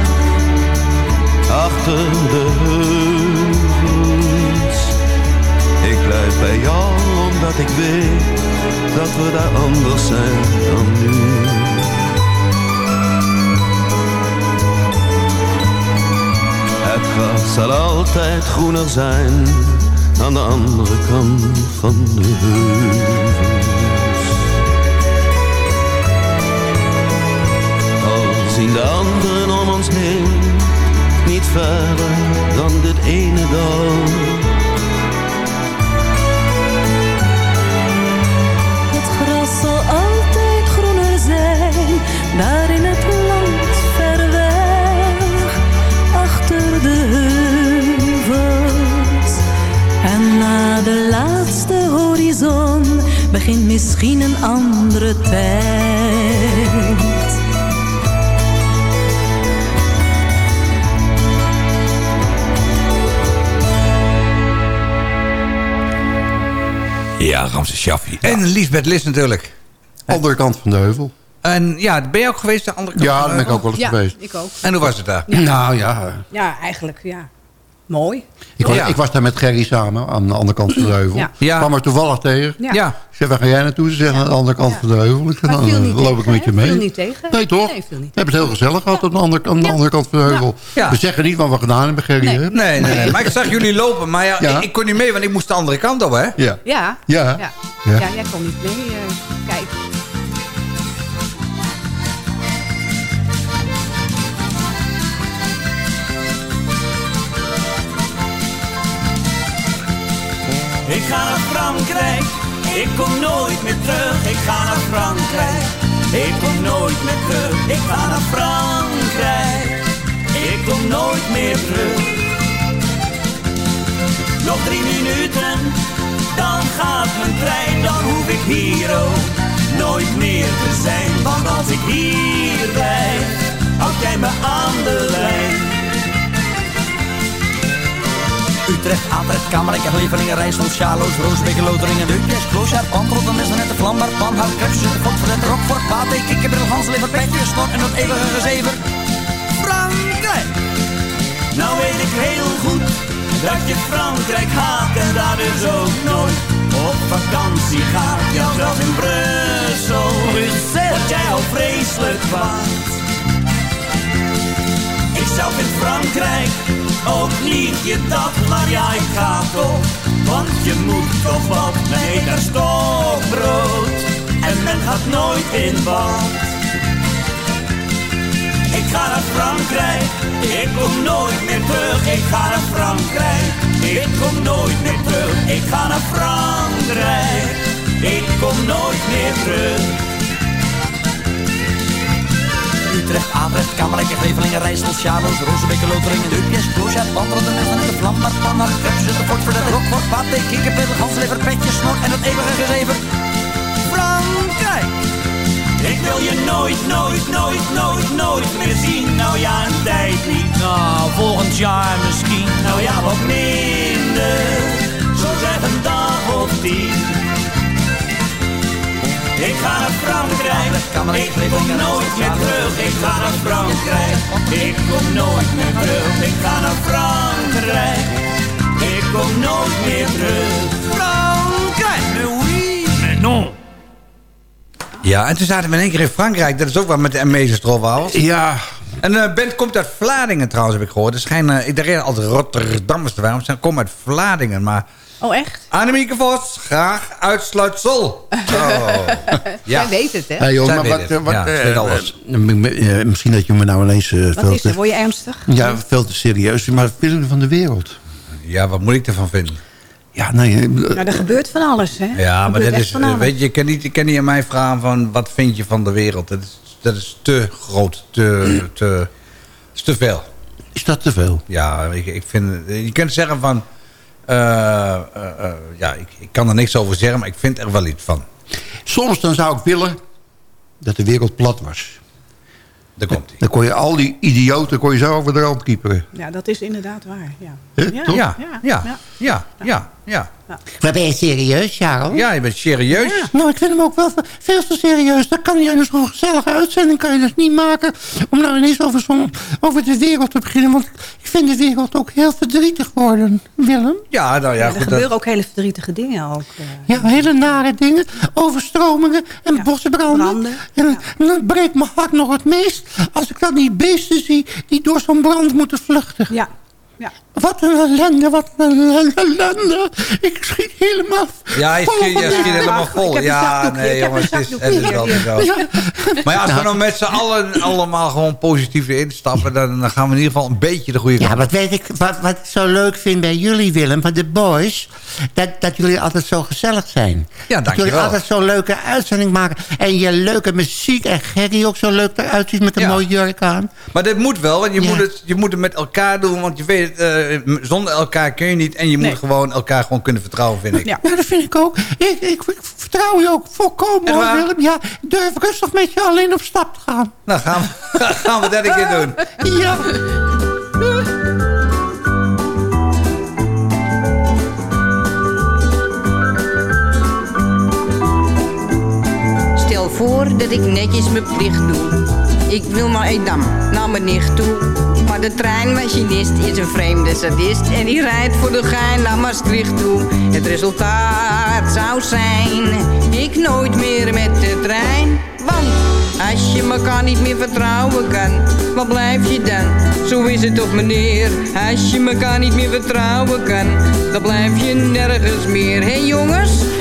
achter de heuvels. Ik blijf bij jou, omdat ik weet dat we daar anders zijn dan nu. Het gras zal altijd groener zijn, aan de andere kant van de heuvels. Al zien de anderen om ons heen niet verder dan dit ene dal. Het gras zal altijd groener zijn, daar in het land ver weg, achter de heuvels. En na de laatste horizon begint misschien een andere tijd. Ja, Ramses Shaffi. En Lisbeth Lis natuurlijk. Andere kant van de heuvel. En ja, ben je ook geweest de andere kant Ja, van daar de ben ik ook wel eens Ja, geweest. ik ook. En hoe was het daar? Nou ja, Ja, eigenlijk, ja. Mooi. ik was, Ja. ik was daar met Gerry samen aan de andere kant van de heuvel. Ja. Ja. kwam er toevallig tegen. Ja. Ja. Ik zei, waar ga jij naartoe? Ze zeggen aan de andere kant Ja. van de heuvel. Ik zei, nou, dan loop ik met je mee. Viel niet tegen? Nee, toch? Nee, We hebben het heel gezellig gehad aan de andere, aan de andere kant van de heuvel. Ja. We zeggen niet wat we gedaan hebben, Gerry. Nee. hè? Nee, nee, nee. Maar ik zag jullie lopen, maar ja, Ja. Ik, ik kon niet mee, want ik moest de andere kant op, hè? Ja. Ja. Ja. Ja. Ja. Ja, jij kon niet mee eh, kijken. Ik ga naar Frankrijk, ik kom nooit meer terug. Ik ga naar Frankrijk, ik kom nooit meer terug. Ik ga naar Frankrijk, ik kom nooit meer terug. Nog drie minuten, dan gaat mijn trein. Dan hoef ik hier ook nooit meer te zijn. Want als ik hier blijf, houd jij me aan de lijn. Utrecht, Atrecht, Kamerijk, Levelingen, Rijssel, Sjaloos, Roosbeek, Loteringen, Deukjes, Kloosjaar, Pan, Rotterdam, Net, Vlambaar, Pan, Hout, Krebs, Zutphen, Fort, Rockfort, Pate, Kikkerbril, Hanslever, Petje, Snor en dat eeuwige gezever. Frankrijk! Nou weet ik heel goed dat je Frankrijk haat en daar dus ook nooit op vakantie gaat. Ja, zelfs in Brussel, Brussel, word jij al vreselijk kwaad. Ik zelf in Frankrijk, ook lief je dat, maar ja, ik ga toch. Want je moet toch wat, nee, daar stokbrood. En men gaat nooit in bad. Ik ga naar Frankrijk, ik kom nooit meer terug. Ik ga naar Frankrijk, ik kom nooit meer terug. Ik ga naar Frankrijk, ik kom nooit meer terug. Utrecht, Atrecht, Kamerlijk, Grevelingen, Rijssel, Sjaloos, Rozenbeek, Loteringen, Deupjes, Kloosjaar, Wandelen, Nesten, de Vlam, maar Panna, Krebs, de Fort, Verdet, Rockfort, Pate, Kikkerpil, Ganslever, Petje, Snor en het eeuwige gezever. Frankrijk! Ik wil je nooit, nooit, nooit, nooit, nooit meer zien. Nou ja, een tijd niet. Nou, volgend jaar misschien. Nou ja, wat minder. Zo zeg een dag of tien. Ik ga naar Frankrijk, ik kom nooit meer terug. Ik ga naar Frankrijk, ik kom nooit meer terug. Ik ga naar Frankrijk, ik kom nooit meer terug. Frankrijk, oui, mais non. Ja, en toen zaten we in één keer in Frankrijk. Dat is ook wat met de Amazing Stroopwafels. Ja. En de band komt uit Vlaardingen trouwens, heb ik gehoord. Er schijnen, ik dacht altijd Rotterdammers te zijn. Ze komen uit Vlaardingen, maar... Oh, echt? Annemieke Vos, graag uitsluitsel. Oh. <laughs> Jij weet het, hè? Hey, joh, Zij maar weet wat, het. eh, wat, Ja, eh, weet alles. eh, misschien dat je me nou ineens eh, Wat is er? Word je ernstig? ja, veel te serieus maar film van de wereld. Ja, wat moet ik ervan vinden? Ja, nee. Nou, er gebeurt van alles, hè? Ja, Er maar dat is, weet je, je kan niet, je kan niet aan mij vragen van wat vind je van de wereld. Dat is, dat is te groot, te, te, is te veel. Is dat te veel? Ja, ik, ik vind, je kunt zeggen van, ja, ik, ik kan er niks over zeggen, maar ik vind er wel iets van. Soms dan zou ik willen dat de wereld plat was. Daar komt hij. Dan kon je al die idioten kon je zo over de rand kieperen. Ja, dat is inderdaad waar. Ja, ja, toch? Ja, ja, ja, ja, ja. Maar ben je serieus, Charles? Ja, je bent serieus. Nou, ik vind hem ook wel veel te serieus. Dan kan je zo'n gezellige uitzending kan je dus niet maken... om nou ineens over, zo'n- over de wereld te beginnen. Want ik vind de wereld ook heel verdrietig worden, Willem. Ja, nou ja, Ja, er goed, dat- gebeuren ook hele verdrietige dingen ook. eh. Ja, hele nare dingen. Overstromingen en bosbranden. branden, En, en dat breekt mijn hart nog het meest... als ik dan die beesten zie die door zo'n brand moeten vluchten. Ja, ja. Wat een ellende, wat een ellende. Ik schiet helemaal Ja, je schiet, je helemaal vol. Ja, nee jongens, het is, het is wel zo. Maar ja, als we nou met z'n allen allemaal gewoon positief instappen... Dan, dan gaan we in ieder geval een beetje de goede kant Ja, wat weet ik, wat, wat ik zo leuk vind bij jullie, Willem, van de boys, dat, dat jullie altijd zo gezellig zijn. Ja, Dat jullie altijd zo'n leuke uitzending maken. En je leuke muziek en Gerry ook zo leuk eruit ziet met een Ja. mooie jurk aan. Maar dit moet wel, want je, Ja. moet het, je moet het met elkaar doen. Want je weet, eh, zonder elkaar kun je niet. En je moet Nee. gewoon elkaar gewoon kunnen vertrouwen, vind ik. Ja. Ja, dat vind ik ook. Ik, ik, ik vertrouw je ook volkomen, hoor? Willem. Ja, durf rustig met je alleen op stap te gaan. Nou, gaan we, <laughs> gaan we dat een keer doen. Ja. Stel voor dat ik netjes mijn plicht doe. Ik wil naar Edam, naar mijn nicht toe. Maar de treinmachinist is een vreemde sadist. En die rijdt voor de gein naar Maastricht toe. Het resultaat zou zijn, ik nooit meer met de trein. Want als je elkaar niet meer vertrouwen kan, waar blijf je dan? Zo is het toch meneer, als je elkaar niet meer vertrouwen kan, dan blijf je nergens meer. Hé jongens,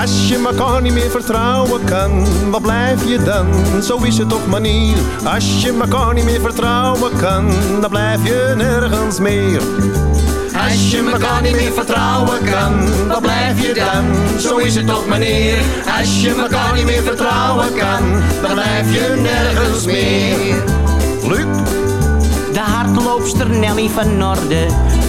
Als je elkaar niet meer vertrouwen kan, wat blijf je dan? Zo is het toch manier. Als je elkaar niet meer vertrouwen kan, dan blijf je nergens meer. Als je elkaar niet meer vertrouwen kan, wat blijf je dan? Zo is het toch meneer. Als je elkaar niet meer vertrouwen kan, dan blijf je nergens meer. Luc? De hardloopster Nelly van Norde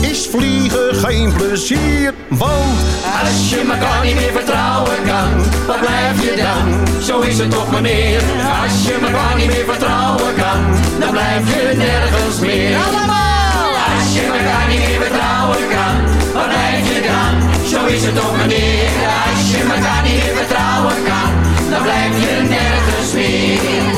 is vliegen geen plezier. Want als je elkaar niet meer vertrouwen kan, wat blijf je dan? Zo is het toch meneer. Als je elkaar niet meer vertrouwen kan, dan blijf je nergens meer. Allemaal! Als je elkaar niet meer vertrouwen kan, wat blijf je dan? Zo is het toch meneer. Als je elkaar niet meer vertrouwen kan, dan blijf je nergens meer.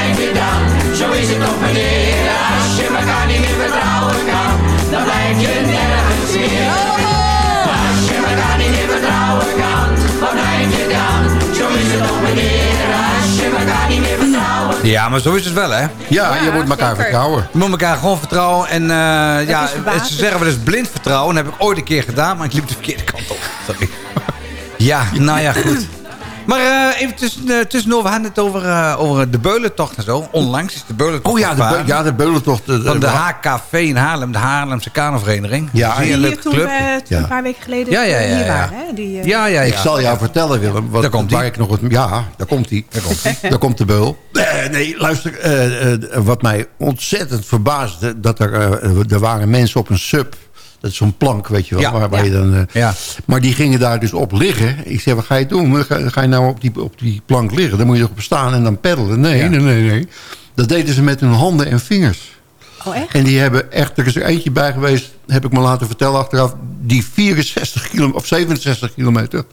je dan? Zo is het toch meneer. Als je elkaar niet meer vertrouwen kan, dan blijf je nergens meer. Als je elkaar niet meer vertrouwen kan, wat blijf je dan? Zo is het toch meneer. Als je elkaar niet meer vertrouwen Ja, maar zo is het wel, hè? Ja, je moet elkaar vertrouwen. Je moet elkaar gewoon vertrouwen. En eh, ja, ze zeggen wel eens blind vertrouwen. Dat heb ik ooit een keer gedaan, maar ik liep de verkeerde kant op. Sorry. <laughs> Ja, nou ja, goed. Maar eh, even tussen, uh, tussendoor, we hadden het over, eh, over de beulentocht en zo. Onlangs is de beulentocht Oh ja, de, ja, de beulentocht. de- Van de HKV in Haarlem, de Haarlemse Kanovereniging. Ja, Die leuke hier toen, club. eh, toen Ja. een paar weken geleden Ja, ja, ja, hier ja. waren. Hè? Die, eh, Ja, ja, ja. Ik zal jou vertellen, Willem. Wat, Daar komt-ie. waar ik nog het, ja, daar komt hij. Daar komt, daar komt de beul. Eh, nee, luister. eh, eh, wat mij ontzettend verbaasde... dat er, eh, er waren mensen op een sub... Dat is zo'n plank, weet je wel. Ja, waar, waar ja. je dan, eh, Ja. Maar die gingen daar dus op liggen. Ik zei, wat ga je doen? Ga, ga je nou op die, op die plank liggen? Dan moet je erop staan en dan peddelen. Nee, Ja. nee, nee, nee. Dat deden ze met hun handen en vingers. Oh, echt? En die hebben echt, er is er eentje bij geweest, heb ik me laten vertellen achteraf, die 64 kilometer of 67 kilometer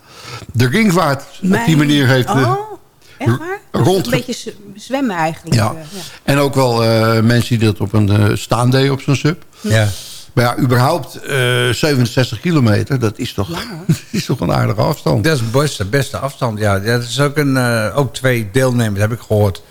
de ringvaart op die Mijn- manier heeft. eh, Oh, echt waar? rond- Een beetje zwemmen eigenlijk. ja. eh, ja. En ook wel eh, mensen die dat op een eh, staan deden op zo'n sub. Ja. Maar ja, überhaupt eh 67 kilometer, dat is toch, <laughs> dat is toch een aardige afstand. Dat is de beste, beste afstand. Ja, dat is ook, een, eh, ook twee deelnemers, heb ik gehoord.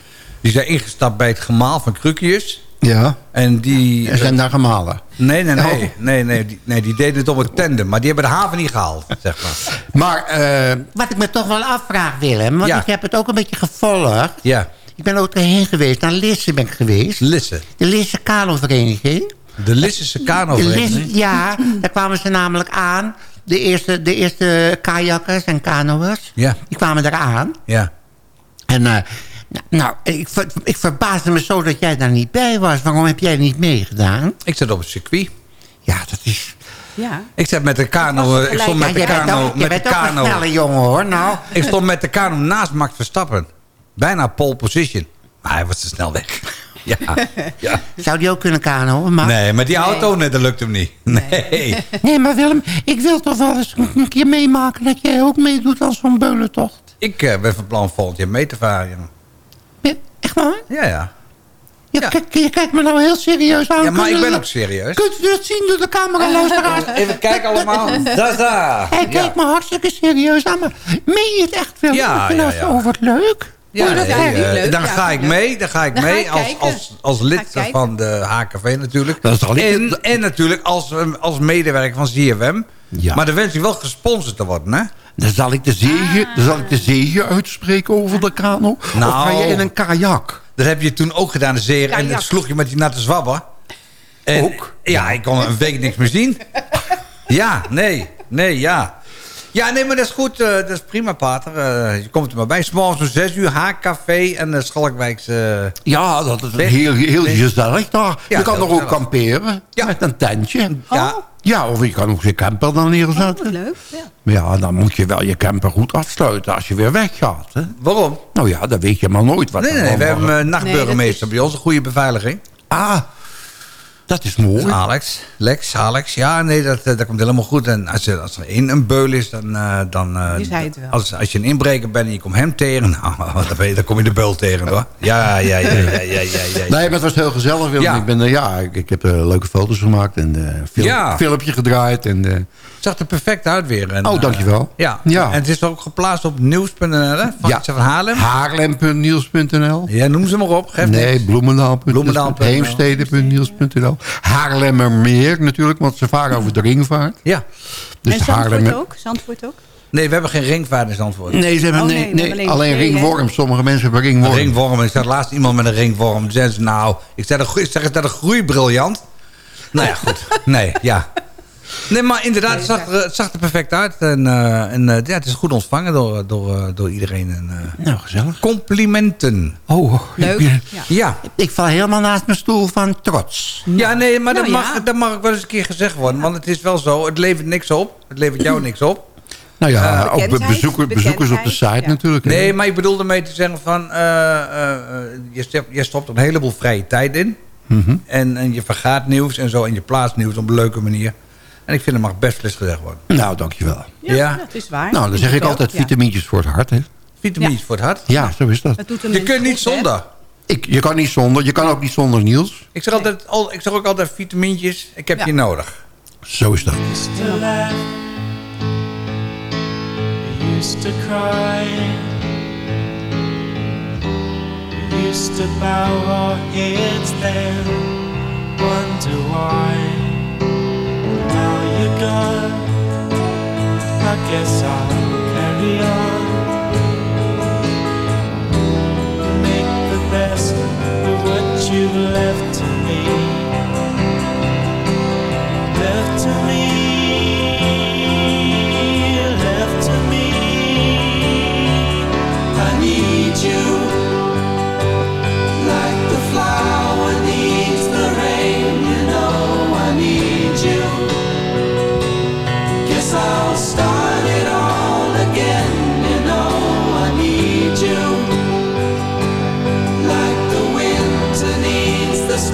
Die zijn ingestapt bij het gemaal van Krukius. Ja, En die... en zijn daar gemalen. Nee, nee, nee. Oh. nee, nee, die, nee, die deden het op een tandem. Maar die hebben de haven niet gehaald, zeg maar. Maar, eh, Wat ik me toch wel afvraag, Willem, want Ja. ik heb het ook een beetje gevolgd. Ja, Ik ben ook erheen geweest, naar Lisse ben ik geweest. Lisse. De Lisse Kanovereniging. De Lissense kanovereniging. Ja, daar kwamen ze namelijk aan. De eerste, de eerste kajakkers en kanoers, Ja, die kwamen daar aan. ja. En eh, nou, ik, ver- ik verbaasde me zo dat jij daar niet bij was. Waarom heb jij niet meegedaan? Ik zat op het circuit. Ja, dat is... Ja. Ik zat met de kano... Ik stond met Ja, de kano... ook, Met de een kano snelle jongen, hoor. Nou, ik stond met de kano naast Max Verstappen. Bijna pole position. Maar hij was te snel weg. Ja, <laughs> ja. zou die ook kunnen kanoën? Maar... Nee, maar die auto, nee, dat lukt hem niet. Nee. <laughs> Nee, maar Willem, ik wil toch wel eens een keer meemaken... dat jij ook meedoet aan zo'n beulentocht. Ik eh, ben van plan volgend jaar mee te varen. Ja, Echt waar? Ja, ja. Ja, Kijk, je kijkt me nou heel serieus aan. Ja, maar ik ben ook serieus. Kunt u dat zien door de camera, luisteraars? <laughs> Even kijken allemaal. Daar. Hij kijkt me hartstikke serieus aan, maar meen je het echt, Willem? Ja, Ik vind ja, dat ja. zo wat leuk. Ja, dat eh, leuk. dan ga ik mee. Dan ga ik Dan ga mee ik als, als, als lid van de HKV natuurlijk. Dat en, en natuurlijk als, eh, als medewerker van ZFM. Ja. Maar dan wens je wel gesponsord te worden, hè? Dan zal ik de zegen, Ah. dan zal ik de zegen uitspreken over de kano. of Nou. ga je in een kajak? Dat heb je toen ook gedaan, de zeer. En dat sloeg je met die natte zwabber. En, Ook? Ja, ik kon een week niks meer zien. <laughs> Ja, nee, nee, ja. Ja, nee, maar dat is goed. eh, dat is prima, Pater. Eh, je komt er maar bij. S'morgens om 6 uur, HKV en de Schalkwijkse... Ja, dat is Weg. heel, heel gezellig daar. Ja, je kan er ook kamperen Ja. met een tentje. Ja, Ja, of je kan ook je camper dan Oh, neerzetten. wat leuk. Ja. Maar ja, dan moet je wel je camper goed afsluiten als je weer weggaat. Hè? waarom? Nou ja, dan weet je maar nooit wat Nee, nee, we hebben een Nee, nachtburgemeester dat bij ons. Een goede beveiliging. Ah, dat is mooi. Alex, Lex, Alex. Ja, nee, dat, eh, dat komt helemaal goed. En als er, als er één een beul is, dan... eh, dan eh, wel. Als, als je een inbreker bent en je komt hem tegen... <laughs> Nou, dan, ben je, dan kom je de beul tegen, hoor. Ja, ja, ja, ja, ja, ja. ja. Nee, maar het was heel gezellig. Willem. Ja. Ik, ben, ja, ik, ik heb leuke foto's gemaakt en eh film, Ja. filmpje gedraaid. En, eh, zag er perfect uit weer. En, oh, eh, dankjewel. ja. Ja. en het is ook geplaatst op nieuws.nl? Van, Ja. van Haarlem. Haarlem.niels.nl Ja, noem ze maar op. Geef Nee, niks. Bloemendaal.nl Bloemendaal.nl. Heemstede.niels.nl Haarlemmermeer natuurlijk, want ze varen over de ringvaart. Ja. Dus en Zandvoort Haarlemmer... ook? Zandvoort ook? Nee, we hebben geen ringvaart in Zandvoort. Nee, ze hebben, Oh, nee, nee, we nee, hebben alleen ringworm. Sommige mensen hebben ringworm. Een ringworm. Ik zag laatst iemand met een ringworm. Toen zei ze, nou, ik zeg, dat- ik zeg is dat een groeibriljant? Nou ja, goed. Nee, ja. Nee, maar inderdaad, het zag, er, het zag er perfect uit. En, eh, en eh, ja, het is goed ontvangen door, door, eh, door iedereen. En, eh, Nou, gezellig. complimenten. Oh, Leuk. Ik, Ja. Ja. ik val helemaal naast mijn stoel van trots. Ja, nee, maar dat, Nou, mag, ja. dat mag ook wel eens een keer gezegd worden. Want het is wel zo, het levert niks op. Het levert jou niks op. Nou ja, ook be- bekendheid, bezoeker, bezoekers op de site ja. natuurlijk. hè. Nee, maar ik bedoel ermee te zeggen van... eh, eh, eh, je, stopt, je stopt een heleboel vrije tijd in. Mhm. En, en je vergaat nieuws en zo. En je plaatst nieuws op een leuke manier. En ik vind er mag best wel eens gezegd worden. Nou, dankjewel. Ja, Ja. dat is waar. Nou, dan zeg ik altijd ja. vitamintjes voor het hart. Hè? Vitamines voor het hart. Ja, zo is dat. Je kunt niet hè? zonder. Ik, je kan niet zonder. Je kan ook niet zonder Niels. Ik zeg, altijd, al, ik zeg ook altijd vitamintjes. Ik heb Ja. je nodig. Zo is dat. used to laugh, we used to cry, used to bow our heads then, wonder why. You're gone, I guess I'll carry on. Make the best of what you've left to me.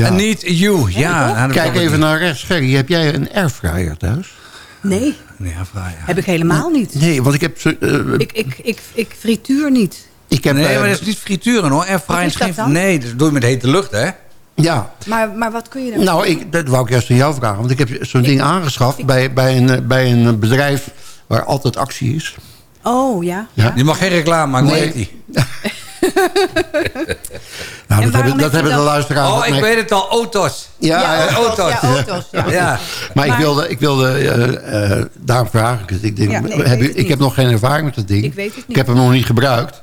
Ja. I need you. Ja, dat Kijk even naar rechts. Gerry, heb jij een airfryer thuis? Nee, niet. Vrij, ja. heb ik helemaal niet. Nee, want ik heb... eh, Ik, ik, ik, ik frituur niet. ik heb Nee, eh, maar dat is niet frituren hoor. Airfryer is dat geen- dan? Nee, dat doe je met hete lucht hè. Ja, Maar, maar wat kun je dan? nou, ik, dat wou ik eerst aan jou vragen. Want ik heb zo'n ding aangeschaft bij, bij, een, eh, bij een bedrijf waar altijd actie is. Oh, ja. Ja. Je mag geen reclame maken. Hoe Nee. heet die? <laughs> Nou, dat hebben, dat heb hebben de luisteraars... Oh, ik mee- weet het al. Autos. Ja, Ja, eh, auto's. Ja, auto's. Ja. Ja. Maar, ik wilde, ik wilde eh, eh, daarom vraag ik het. Ik, denk, Ja, nee, ik heb, ik heb nog geen ervaring met dat ding. Ik weet het niet. Ik heb hem nog niet gebruikt.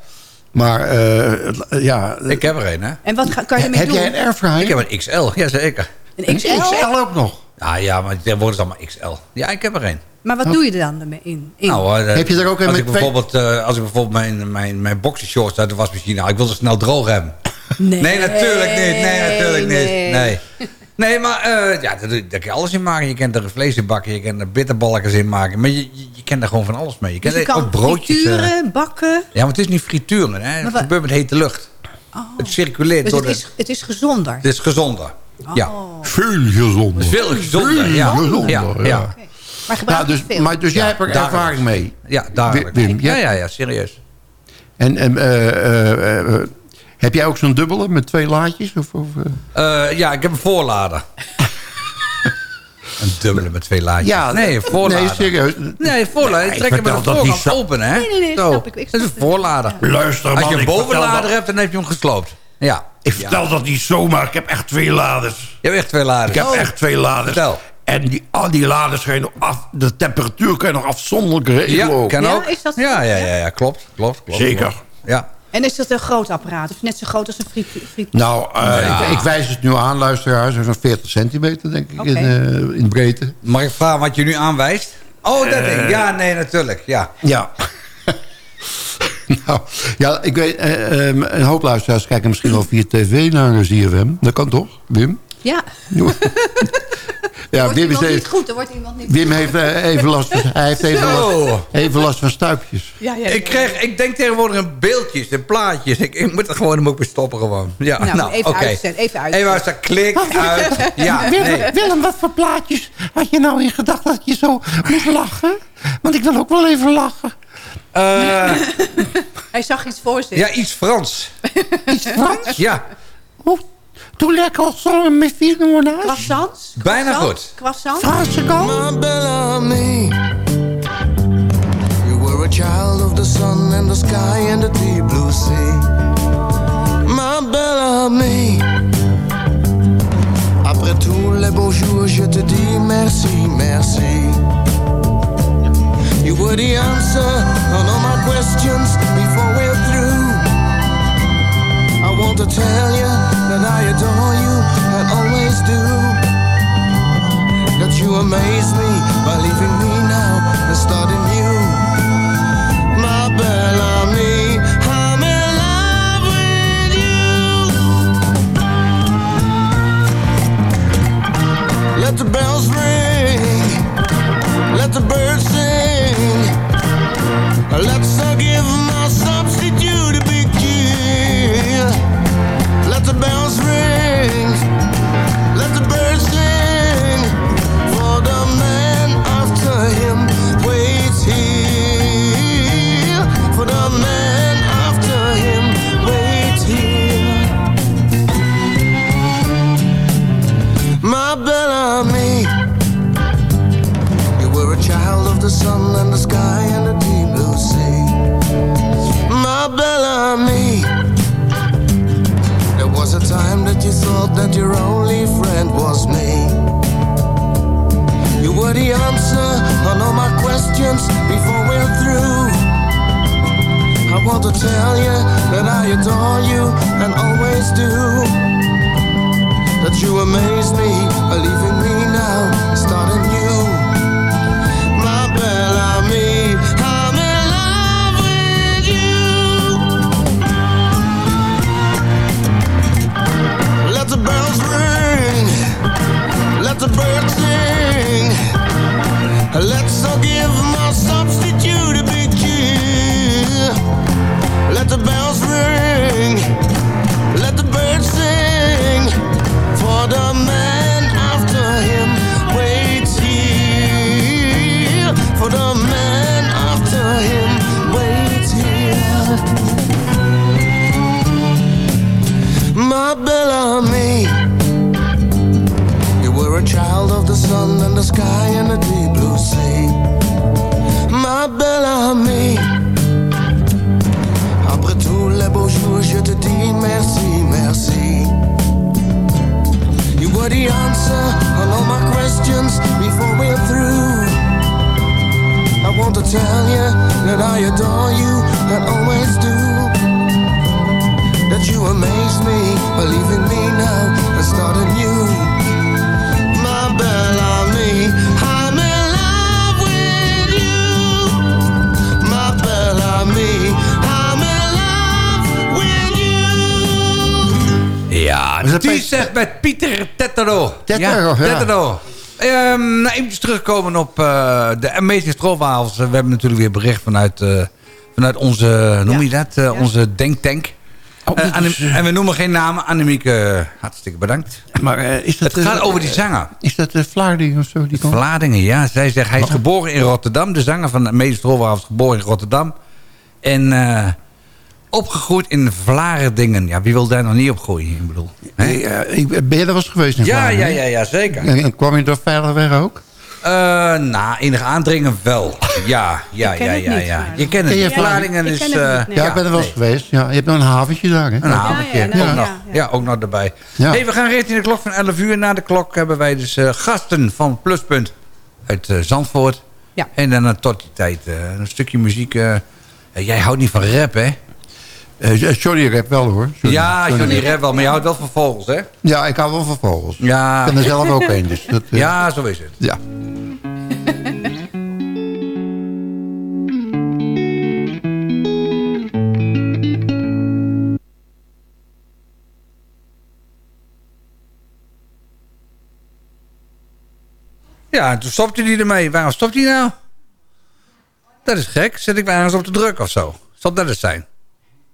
Maar eh, ja... Ik heb er een hè. En wat ga- kan je ermee heb doen? jij een airfryer? Ik heb een XL, jazeker. Een XL? XL ook nog? Ja, ja, maar tegenwoordig is het allemaal XL. Ja, ik heb er een. Maar wat doe je er dan ermee in? in? Nou, eh, Heb je er ook een als met ik bijvoorbeeld, eh, als ik bijvoorbeeld mijn, mijn, mijn boxershorts uit de wasmachine haal, ik wil ze snel droog hebben. nee. Nee, natuurlijk niet. Nee, natuurlijk niet. nee. Nee. Maar eh, ja, daar, daar kan je alles in maken. Je kent er vlees in bakken, je kent er bitterballetjes in maken. Maar je, je, je kent er gewoon van alles mee. Je Dus kent je kan ook broodjes. frituren, bakken. ja, maar het is niet frituren. Hè. Het gebeurt met hete lucht. Het circuleert Dus door het de... is, het is gezonder. Het is gezonder. Ja. Veel gezonder. Veel gezonder, ja. gezonder, Ja, ja. ja. Maar gebruik Ja, dus, je veel. maar, dus jij hebt er dagelijks. ervaring mee. Ja, dagelijks. Wim, ja, ja, ja, serieus. En, en eh, eh, eh, heb jij ook zo'n dubbele met twee laadjes? Of, of, eh? Eh, ja, ik heb een voorlader. <laughs> een dubbele met twee laadjes. Ja, nee, een voorlader. Nee, serieus. Nee. Nee, Trek hem met vertel de dat niet voorkant open, hè? Nee, nee, nee, Zo. snap ik. Ik Dat is een voorlader. Luister Als man, je een bovenlader hebt, dan heb je hem gesloopt. Ja. Ik vertel dat niet zomaar. Ik heb echt twee laders. Je hebt echt twee laders. Ik heb Oh. echt twee laders. Vertel. En die, al die laders ga je nog af... De temperatuur kan je nog afzonderlijk regelen. Ja, ook. kan Ja, ook. is dat zo? ja, ja, ja, ja, klopt, klopt, klopt. Zeker. klopt. Ja. En is dat een groot apparaat? Of net zo groot als een friet? friet Nou, eh, Ja. ik, ik wijs het nu aan, luisteraars. Zo'n 40 centimeter, denk ik, in, eh, in breedte. Mag ik vragen wat je nu aanwijst? Oh, dat Eh. ding. Ja, nee, natuurlijk. Ja. Ja. <laughs> nou, ja, ik weet, eh, een hoop luisteraars kijken misschien wel via tv naar ZFM. Dat kan toch, Wim? Ja. Ja, <laughs> wordt Wim, is even, niet goed, er wordt iemand niet Wim heeft eh, even last van, hij heeft even last, even last van stuipjes. Ja, ja, ja. Ik, krijg, ik denk tegenwoordig in beeldjes en plaatjes. Ik, ik moet er gewoon hem ook weer stoppen gewoon. Ja, Nou, nou, even oké. uitzetten, even uitzetten. Even uitzetten. Klik, uit. Ja, <laughs> Willem, nee. Willem, wat voor plaatjes had je nou in gedachten dat je zo moest lachen? Want ik wil ook wel even lachen. Eh, <laughs> Hij zag iets voor zich. ja, iets Frans. <laughs> Iets Frans? Ja, Oh, Doe lekker als zo'n met vier mona's. Croissants? Bijna goed. Croissants? Franse kant. My Bellamy. You were a child of the sun and the sky and the deep blue sea. My Bellamy. Après tous les beaux jours, je te dis merci, merci. You were the answer on all my questions before we're through. I want to tell you that I adore you and always do that you amaze me by leaving me now and starting new. My Bellamy, I'm in love with you. Let the bells ring, let the birds sing. Tell you that I adore you and always do. That you amaze me, leaving me now, starting new. sky and the deep blue sea. My belle amie Après tous les beaux jours je te dis merci, merci. You were the answer on all my questions before we're through. I want to tell you that I adore you, and always do. That you amaze me, believe in me now and start anew. Die zegt met Pieter Tettero. Tettero, ja. Tettero. Ehm, nou, even terugkomen op eh, de Amazing Stroopwafels. We hebben natuurlijk weer bericht vanuit, eh, vanuit onze, noem je dat, Eh, onze denktank. Oh, en we noemen geen namen. Annemieke, hartstikke bedankt. Maar is dat... Het gaat over die zanger. Is dat de Vlaarding of zo? Die komt? Vladingen, ja. Zij zegt, hij is geboren in Rotterdam. De zanger van de Amazing Stroopwafels is geboren in Rotterdam. En opgegroeid in Vlaardingen. Ja, wie wil daar nog niet opgroeien? Ik bedoel. Nee, eh, ik- ben je er wel eens geweest in Ja, ja, Vlaardingen? ja, ja, zeker. En, en kwam je er veilig weg ook? Eh, nou, enig aandringen wel. Ja, ja, ja, ja, niet, ja. Je kent het je. Vlaardingen is... Het eh, niet, nee. Ja, ik ben er wel eens nee. geweest. Ja, je hebt nog een haventje daar, hè? Een haventje. Ja, ook ja. nog. Ja, ook nog erbij. Ja. Hey, we gaan richting de klok van 11 uur. Na de klok hebben wij dus eh, gasten van Pluspunt uit Zandvoort. Ja. En dan tot die tijd eh, een stukje muziek. jij houdt niet van rap, hè? Eh, Johnny Rap wel, hoor. Johnny- ja, Johnny rap wel. Maar je houdt wel van vogels, hè? Ja, ik hou wel van vogels. Ja. Ik ben er zelf ook een, dus dat... eh, Ja, zo is het. Ja. Ja, en toen stopte hij ermee. Waarom stopt hij nou? Dat is gek. Zit ik ergens op te druk of zo? Zal dat het zijn?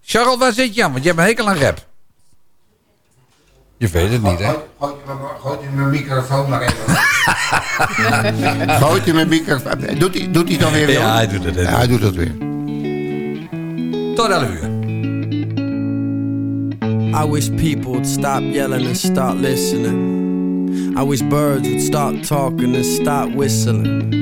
Charles, waar zit je aan? Want je hebt een hekel aan rap. Je weet het niet, hè? Gooit hij mijn microfoon maar even. Gooit <laughs> hij mijn microfoon. Doet hij, doet hij dan weer? Ja, Willem? hij doet het, hij Ja, doet hij doet dat weer. Tot 11 uur. I wish people would stop yelling and start listening. I wish birds would start talking and start whistling.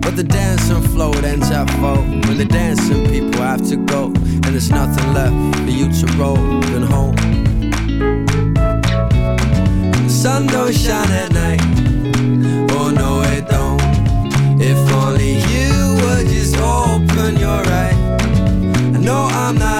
But the dancing it ends at four. When the dancing people have to go, and there's nothing left for you to roll and home. The sun don't shine at night. Oh no, it don't. If only you would just open your eyes. I know I'm not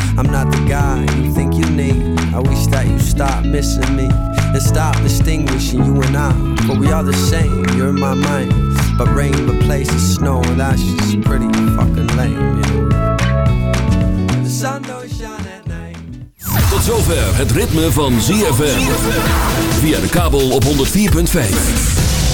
I'm not the guy you think you need. I wish that you stop missing me and stop distinguishing you and I. But we are the same, you're in my mind. But rain replaces snow, and that's just pretty fucking lame, you. The sun. Tot zover het ritme van ZFM. Via de kabel op 104.5.